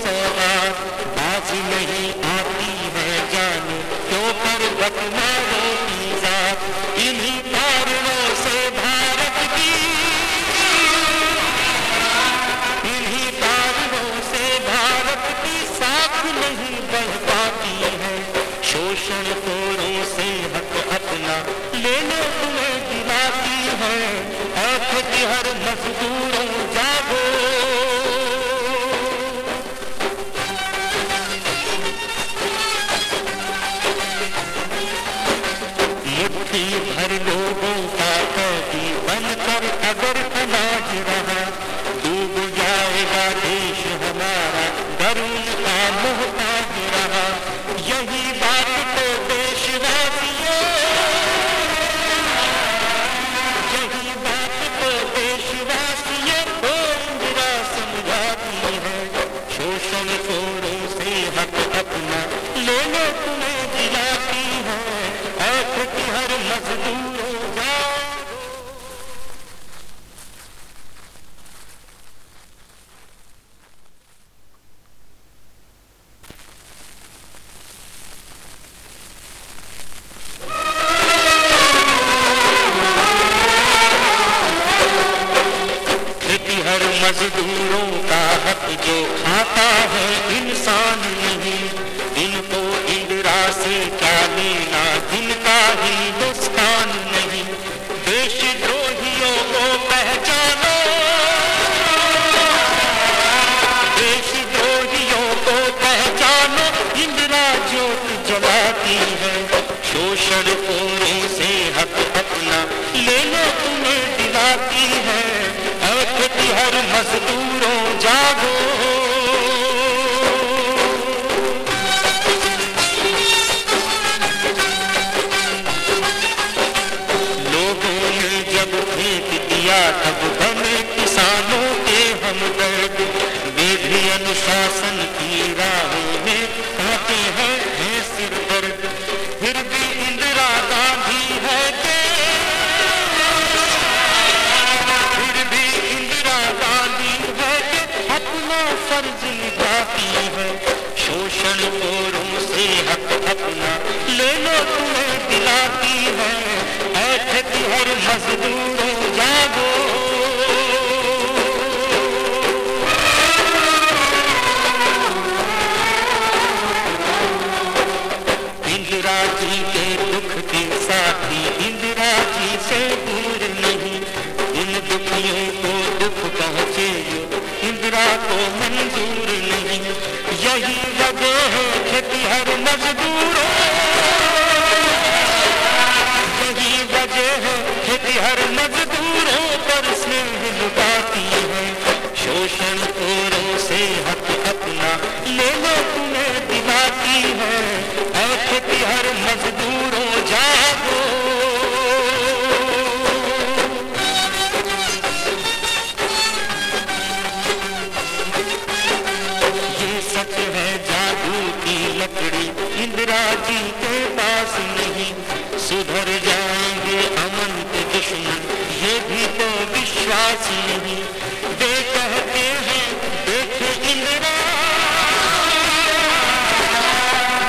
सौगात बाजी नहीं आती है जान क्यों पर में रहा डूब जाएगा देश हमारा, गरीब का मोहताज रहा। यही बात तो देशवासियों। यही बात तो देशवासियों इंदिरा समझाती है। शोषण छोड़ो से हक अपना लोगों लो तुम्हें दिलाती है। ऐसे हर मजदूर चलाती है, शोषण खोरों से हक अपना ले लो तुम्हें दिलाती है। हर मजदूरों, जागो राज़ी के पास नहीं। सुधर जाएँगे अमन के दुश्मन, ये भी तो विश्वास नहीं। वे कहते हैं, देख इंदिरा।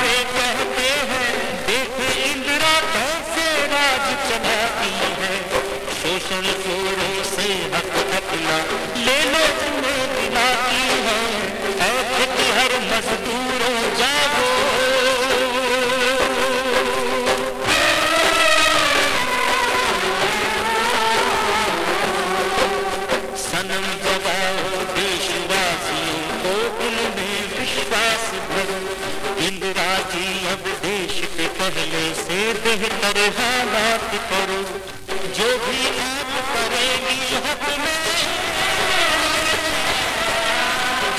वे कहते हैं, देख इंदिरा कैसे राज चलाती है। शोषण चोरों से हक अपना, ले करो जो भी आप करेंगी हक में,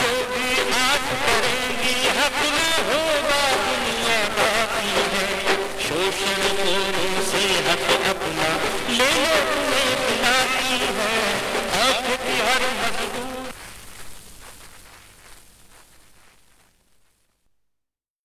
जो भी आप करेंगी हक में होगा दुनिया बाकी है। शोषण को